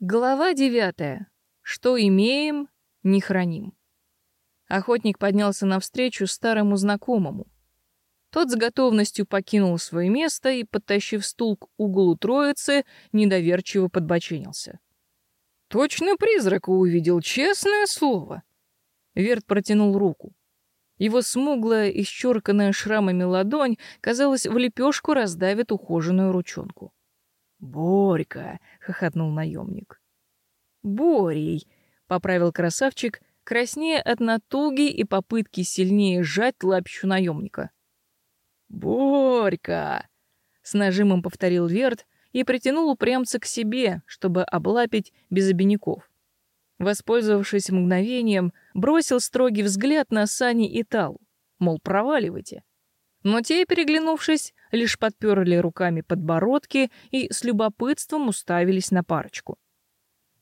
Глава девятая. Что имеем, не храним. Охотник поднялся навстречу старому знакомому. Тот с готовностью покинул свое место и, подтащив стул к углу троицы, недоверчиво подбоченился. «Точно призрака увидел, честное слово!» Верт протянул руку. Его смуглая, исчерканная шрамами ладонь, казалось, в лепешку раздавит ухоженную ручонку. «Борька!» — хохотнул наемник. «Борей!» — поправил красавчик, краснея от натуги и попытки сильнее сжать лапищу наемника. «Борька!» — с нажимом повторил Верт и притянул упрямца к себе, чтобы облапить без обиняков. Воспользовавшись мгновением, бросил строгий взгляд на Сани и Талу, мол, проваливайте. Но те, переглянувшись, лишь подперли руками подбородки и с любопытством уставились на парочку.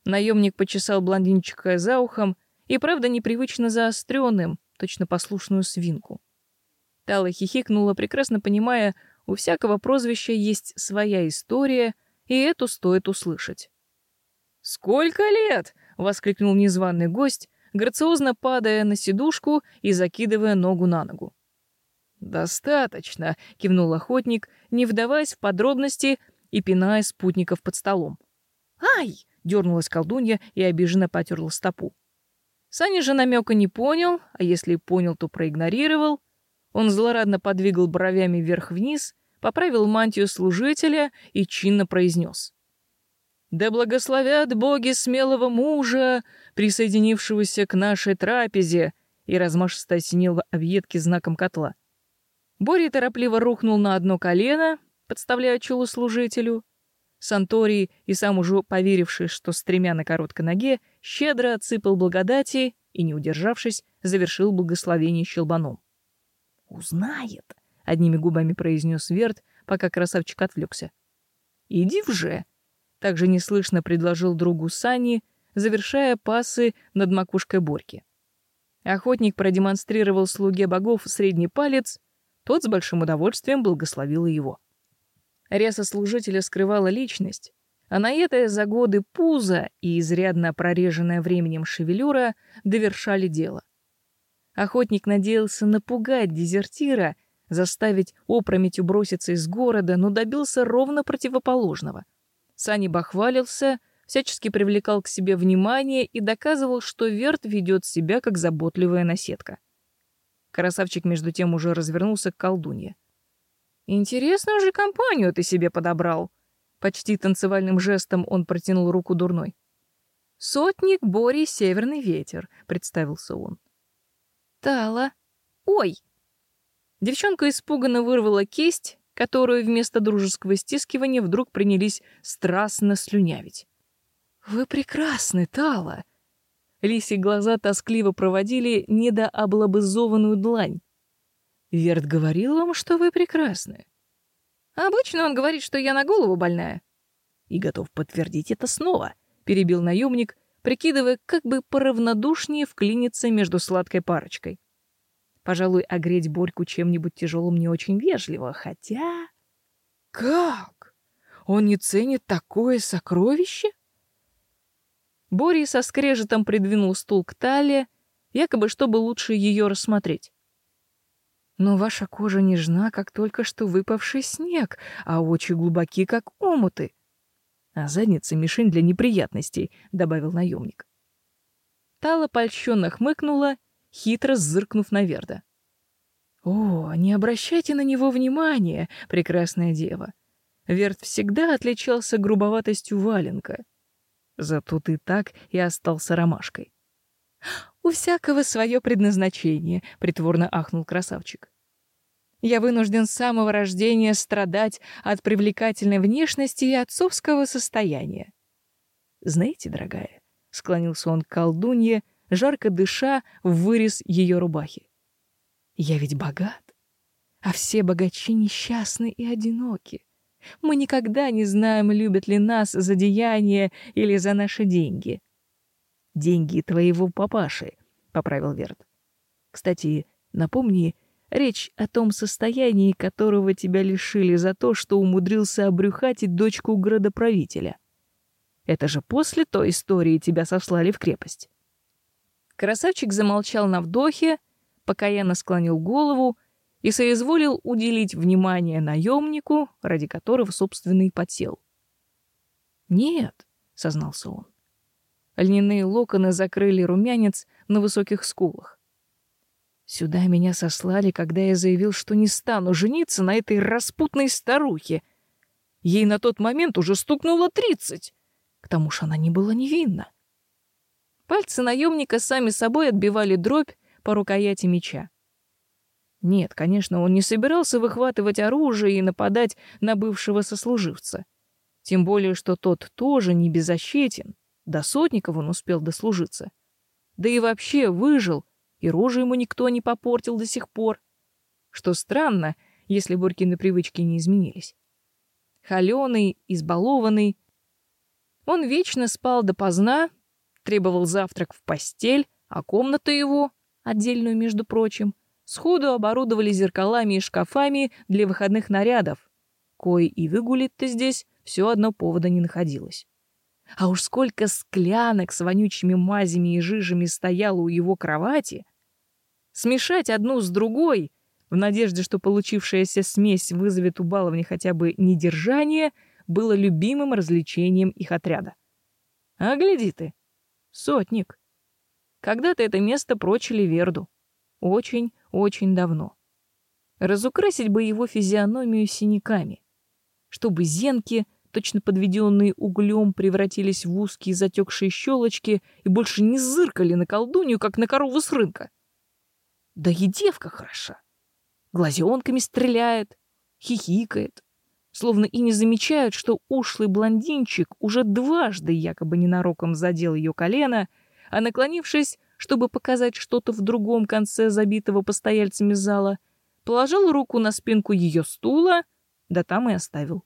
Наемник почесал блондинчика за ухом и, правда, непривычно заостренным, точно послушную свинку. Тала хихикнула, прекрасно понимая, у всякого прозвища есть своя история, и эту стоит услышать. «Сколько лет!» — воскликнул незваный гость, грациозно падая на сидушку и закидывая ногу на ногу. «Достаточно», — кивнул охотник, не вдаваясь в подробности и пиная спутников под столом. «Ай!» — дернулась колдунья и обиженно потерла стопу. Саня же намека не понял, а если понял, то проигнорировал. Он злорадно подвигал бровями вверх-вниз, поправил мантию служителя и чинно произнес. «Да благословят боги смелого мужа, присоединившегося к нашей трапезе!» и размашисто осенил объедки знаком котла. Бори торопливо рухнул на одно колено, подставляя чулу служителю. Санторий, и сам уже поверивший, что с тремя на короткой ноге, щедро отсыпал благодати и, не удержавшись, завершил благословение щелбаном. «Узнает», — одними губами произнес Верт, пока красавчик отвлекся. «Иди вже», — также неслышно предложил другу Сани, завершая пасы над макушкой Борьки. Охотник продемонстрировал слуге богов средний палец тот с большим удовольствием благословил его. Ряса служителя скрывала личность, а наетая за годы пузо и изрядно прореженная временем шевелюра довершали дело. Охотник надеялся напугать дезертира, заставить опрометью броситься из города, но добился ровно противоположного. Сани бахвалился, всячески привлекал к себе внимание и доказывал, что Верт ведет себя как заботливая наседка. Красавчик между тем уже развернулся к колдунье. «Интересную же компанию ты себе подобрал!» Почти танцевальным жестом он протянул руку дурной. «Сотник Бори Северный ветер», — представился он. «Тала! Ой!» Девчонка испуганно вырвала кисть, которую вместо дружеского стискивания вдруг принялись страстно слюнявить. «Вы прекрасны, Тала!» Лисьи глаза тоскливо проводили недооблобызованную длань. «Верт говорил вам, что вы прекрасны». «Обычно он говорит, что я на голову больная». «И готов подтвердить это снова», — перебил наемник, прикидывая, как бы поравнодушнее вклиниться между сладкой парочкой. Пожалуй, огреть Борьку чем-нибудь тяжелым не очень вежливо, хотя... «Как? Он не ценит такое сокровище?» Бори со скрежетом придвинул стул к талии, якобы чтобы лучше ее рассмотреть. Но ваша кожа нежна, как только что выпавший снег, а очи глубоки, как омуты. А задница — мишень для неприятностей, — добавил наемник. Тала польщенно хмыкнула, хитро зыркнув на Верда. «О, не обращайте на него внимания, прекрасная дева. Верд всегда отличался грубоватостью валенка. Зато ты так и остался ромашкой. У всякого свое предназначение, притворно ахнул красавчик. Я вынужден с самого рождения страдать от привлекательной внешности и отцовского состояния. Знаете, дорогая, склонился он к колдунье, жарко дыша в вырез ее рубахи. Я ведь богат, а все богачи несчастны и одиноки. Мы никогда не знаем, любят ли нас за деяния или за наши деньги. Деньги твоего папаши, поправил Верт. Кстати, напомни, речь о том состоянии, которого тебя лишили за то, что умудрился обрюхатить дочку градоправителя. Это же после той истории тебя сослали в крепость. Красавчик замолчал на вдохе, покаянно склонил голову и соизволил уделить внимание наемнику, ради которого, собственно, и потел. «Нет», — сознался он. Льняные локоны закрыли румянец на высоких скулах. «Сюда меня сослали, когда я заявил, что не стану жениться на этой распутной старухе. Ей на тот момент уже стукнуло тридцать. К тому же она не была невинна. Пальцы наемника сами собой отбивали дробь по рукояти меча. Нет, конечно, он не собирался выхватывать оружие и нападать на бывшего сослуживца. Тем более, что тот тоже не беззащитен. До сотников он успел дослужиться. Да и вообще выжил, и рожу ему никто не попортил до сих пор. Что странно, если Борькины привычки не изменились. Холёный, избалованный, он вечно спал допоздна, требовал завтрак в постель, а комнату его, отдельную, между прочим, сходу оборудовали зеркалами и шкафами для выходных нарядов. Кой и выгулить-то здесь все одно повода не находилось. А уж сколько склянок с вонючими мазями и жижами стояло у его кровати. Смешать одну с другой, в надежде, что получившаяся смесь вызовет у баловни хотя бы недержание — было любимым развлечением их отряда. А гляди ты, сотник. Когда-то это место прочили Верду. Очень-очень давно. Разукрасить бы его физиономию синяками, чтобы зенки, точно подведенные углем, превратились в узкие затекшие щелочки и больше не зыркали на колдунью, как на корову с рынка. Да и девка хороша. Глазенками стреляет, хихикает, словно и не замечают, что ушлый блондинчик уже дважды якобы ненароком задел ее колено, а наклонившись, чтобы показать что-то в другом конце забитого постояльцами зала, положил руку на спинку ее стула, да там и оставил.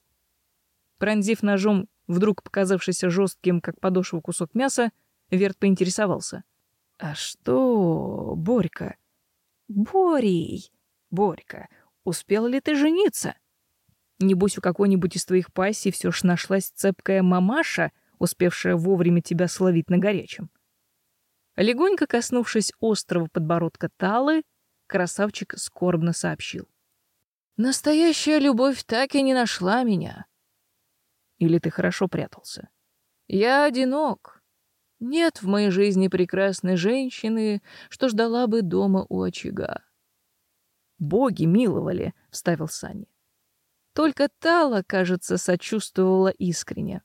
Пронзив ножом вдруг показавшийся жестким, как подошва кусок мяса, Верт поинтересовался. «А что, Борька?» «Борей!» «Борька, успел ли ты жениться?» Небось, у какой-нибудь из твоих пассий все ж нашлась цепкая мамаша, успевшая вовремя тебя словить на горячем. Легонько коснувшись острого подбородка Талы, красавчик скорбно сообщил. «Настоящая любовь так и не нашла меня. Или ты хорошо прятался? Я одинок. Нет в моей жизни прекрасной женщины, что ждала бы дома у очага». «Боги миловали», — вставил Саня. Только Тала, кажется, сочувствовала искренне.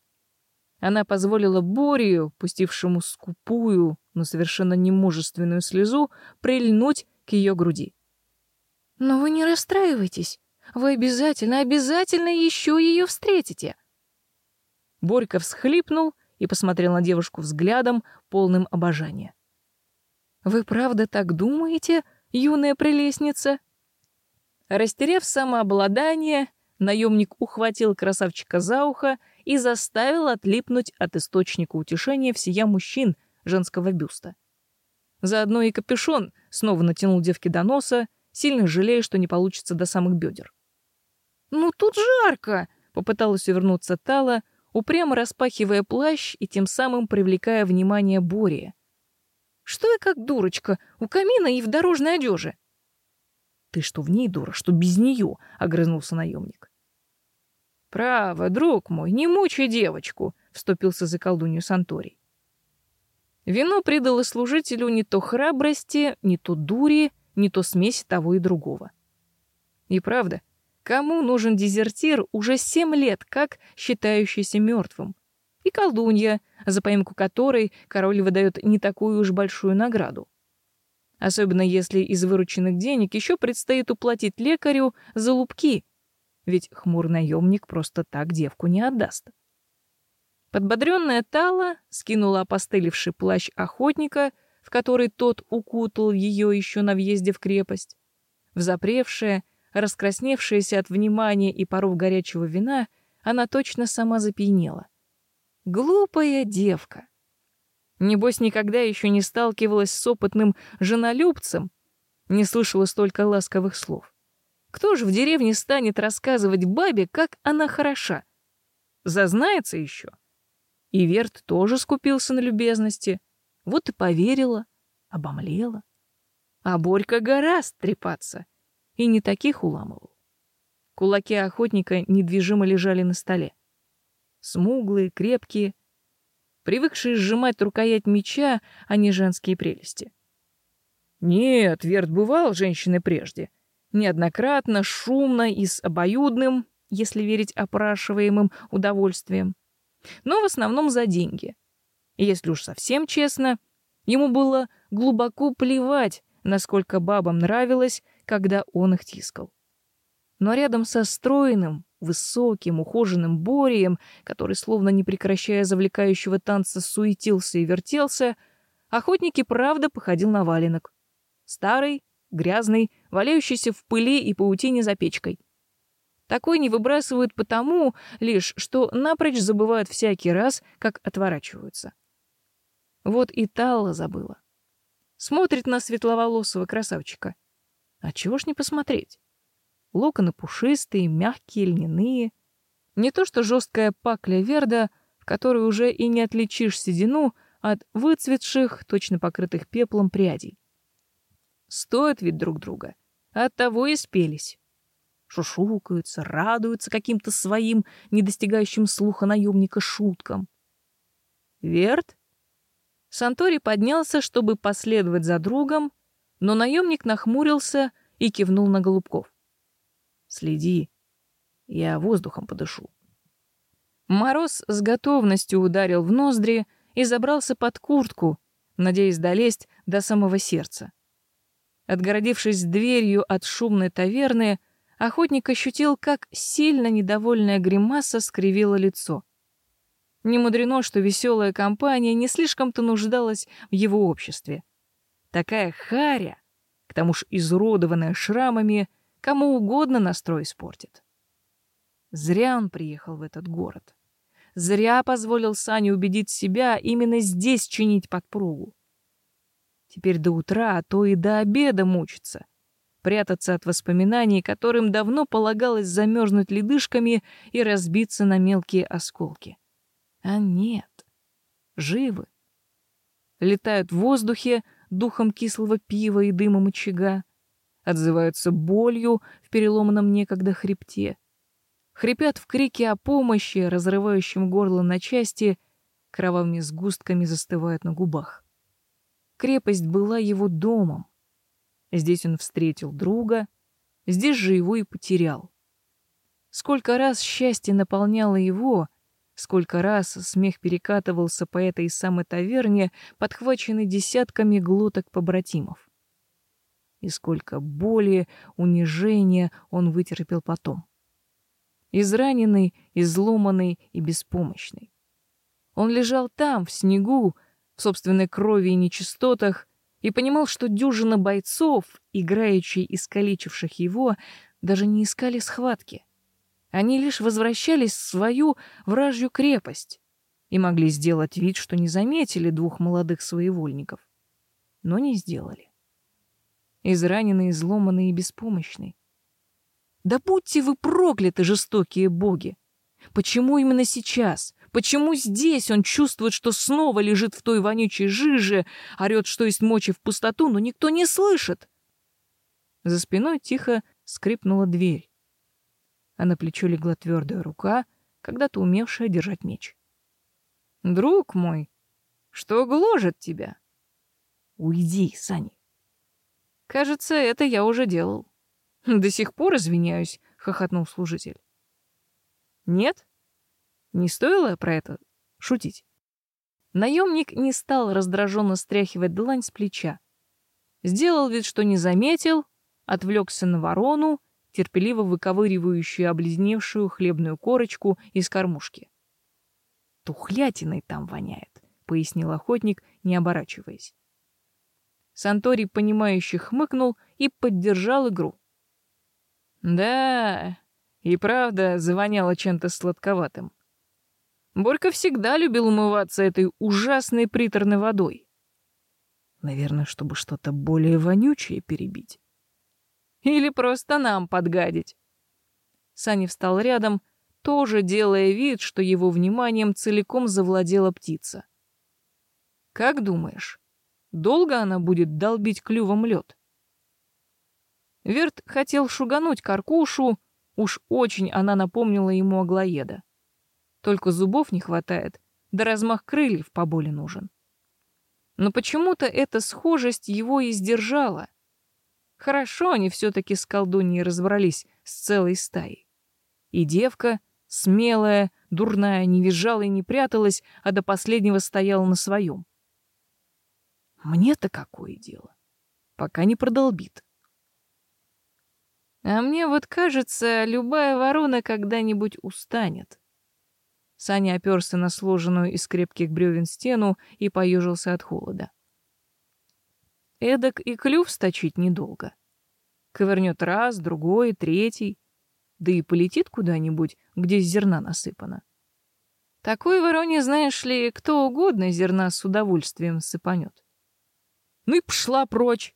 Она позволила Борию, пустившему скупую, но совершенно немужественную слезу, прильнуть к ее груди. «Но вы не расстраивайтесь. Вы обязательно, обязательно еще ее встретите!» Борька всхлипнул и посмотрел на девушку взглядом, полным обожания. «Вы правда так думаете, юная прелестница?» Растеряв самообладание, Наемник ухватил красавчика за ухо и заставил отлипнуть от источника утешения всея мужчин женского бюста. Заодно и капюшон снова натянул девке до носа, сильно жалея, что не получится до самых бедер. «Ну тут жарко!» — попыталась увернуться Тала, упрямо распахивая плащ и тем самым привлекая внимание Бори. «Что я как дурочка, у камина и в дорожной одежде?» «Ты что в ней, дура, что без нее?» — огрызнулся наемник. «Право, друг мой, не мучай девочку», — вступился за колдунью Санторий. Вино придало служителю не то храбрости, не то дури, не то смесь того и другого. И правда, кому нужен дезертир уже семь лет, как считающийся мертвым? И колдунья, за поимку которой король выдает не такую уж большую награду. Особенно если из вырученных денег еще предстоит уплатить лекарю за лупки, ведь хмурый наемник просто так девку не отдаст. Подбодренная Тала скинула опостылевший плащ охотника, в который тот укутал ее еще на въезде в крепость. Взапревшая, раскрасневшаяся от внимания и паров горячего вина, она точно сама запьянела. Глупая девка! Небось, никогда еще не сталкивалась с опытным женолюбцем, не слышала столько ласковых слов. Кто же в деревне станет рассказывать бабе, как она хороша? Зазнается еще? И Верт тоже скупился на любезности. Вот и поверила, обомлела. А Борька гораст трепаться. И не таких уламывал. Кулаки охотника недвижимо лежали на столе. Смуглые, крепкие, привыкшие сжимать рукоять меча, а не женские прелести. Нет, Верт бывал женщиной прежде. Неоднократно, шумно и с обоюдным, если верить опрашиваемым, удовольствием. Но в основном за деньги. Если уж совсем честно, ему было глубоко плевать, насколько бабам нравилось, когда он их тискал. Но рядом со стройным, высоким, ухоженным Борием, который, словно не прекращая завлекающего танца, суетился и вертелся, охотник и правда походил на валенок. Старый, грязный, валяющийся в пыли и паутине за печкой. Такой не выбрасывают потому лишь, что напрочь забывают всякий раз, как отворачиваются. Вот и Талла забыла. Смотрит на светловолосого красавчика. А чего ж не посмотреть? Локоны пушистые, мягкие, льняные. Не то что жесткая пакля Верда, в которой уже и не отличишь седину от выцветших, точно покрытых пеплом прядей. Стоят ведь друг друга. Оттого и спелись. Шушукаются, радуются каким-то своим, недостигающим слуха наемника шуткам. Верт? Сантори поднялся, чтобы последовать за другом, но наемник нахмурился и кивнул на Голубков. «Следи, я воздухом подышу». Мороз с готовностью ударил в ноздри и забрался под куртку, надеясь долезть до самого сердца. Отгородившись дверью от шумной таверны, охотник ощутил, как сильно недовольная гримаса скривила лицо. Не мудрено, что веселая компания не слишком-то нуждалась в его обществе. Такая харя, к тому ж изуродованная шрамами, кому угодно настрой испортит. Зря он приехал в этот город. Зря позволил Сане убедить себя именно здесь чинить подпругу. Теперь до утра, а то и до обеда мучиться. Прятаться от воспоминаний, которым давно полагалось замерзнуть ледышками и разбиться на мелкие осколки. А нет. Живы. Летают в воздухе духом кислого пива и дымом очага. Отзываются болью в переломанном некогда хребте. Хрипят в крике о помощи, разрывающем горло на части, кровавыми сгустками застывают на губах. Крепость была его домом. Здесь он встретил друга, здесь же его и потерял. Сколько раз счастье наполняло его, сколько раз смех перекатывался по этой самой таверне, подхваченный десятками глоток побратимов. И сколько боли, унижения он вытерпел потом. Израненный, изломанный и беспомощный. Он лежал там, в снегу, в собственной крови и нечистотах, и понимал, что дюжина бойцов, играющие искалечивших его, даже не искали схватки. Они лишь возвращались в свою вражью крепость и могли сделать вид, что не заметили двух молодых своевольников. Но не сделали. Израненный, изломанный и беспомощный. Да будьте вы прокляты, жестокие боги! Почему именно сейчас? Почему здесь он чувствует, что снова лежит в той вонючей жиже, орет, что есть мочи в пустоту, но никто не слышит? За спиной тихо скрипнула дверь, а на плечо легла твердая рука, когда-то умевшая держать меч. «Друг мой, что гложет тебя?» «Уйди, Сани». «Кажется, это я уже делал». «До сих пор извиняюсь», — хохотнул служитель. «Нет?» Не стоило про это шутить. Наемник не стал раздраженно стряхивать длань с плеча. Сделал вид, что не заметил, отвлекся на ворону, терпеливо выковыривающую облизневшую хлебную корочку из кормушки. «Тухлятиной там воняет», — пояснил охотник, не оборачиваясь. Сантори, понимающе хмыкнул и поддержал игру. «Да, и правда завоняло чем-то сладковатым. Борька всегда любил умываться этой ужасной приторной водой. Наверное, чтобы что-то более вонючее перебить. Или просто нам подгадить. Саня встал рядом, тоже делая вид, что его вниманием целиком завладела птица. «Как думаешь, долго она будет долбить клювом лед?» Верт хотел шугануть каркушу, уж очень она напомнила ему аглоеда. Только зубов не хватает, да размах крыльев поболе нужен. Но почему-то эта схожесть его и сдержала. Хорошо они все-таки с колдуньей разобрались с целой стаей. И девка, смелая, дурная, не визжала и не пряталась, а до последнего стояла на своем. Мне-то какое дело? Пока не продолбит. А мне вот кажется, любая ворона когда-нибудь устанет. Саня оперся на сложенную из крепких бревен стену и поежился от холода. Эдак и клюв сточить недолго. Ковырнет раз, другой, третий, да и полетит куда-нибудь, где зерна насыпано. Такой вороне, знаешь ли, кто угодно зерна с удовольствием сыпанет. Ну и пошла прочь.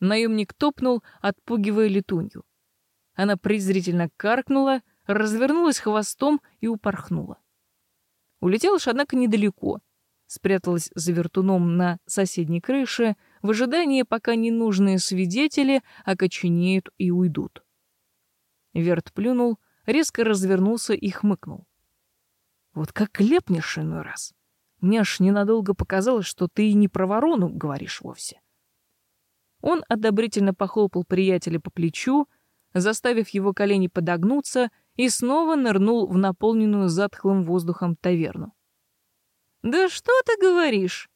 Наемник топнул, отпугивая летунью. Она презрительно каркнула, развернулась хвостом и упорхнула. Улетела ж, однако, недалеко. Спряталась за вертуном на соседней крыше в ожидании, пока ненужные свидетели окоченеют и уйдут. Верт плюнул, резко развернулся и хмыкнул. «Вот как лепнешь иной раз. Мне аж ненадолго показалось, что ты и не про ворону говоришь вовсе». Он одобрительно похлопал приятеля по плечу, заставив его колени подогнуться, и снова нырнул в наполненную затхлым воздухом таверну. «Да что ты говоришь?»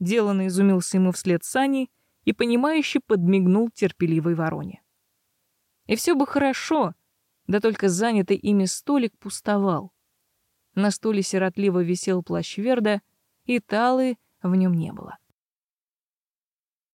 Делано изумился ему вслед Сани и, понимающе подмигнул терпеливой вороне. И все бы хорошо, да только занятый ими столик пустовал. На стуле сиротливо висел плащ Верда, и Талы в нем не было.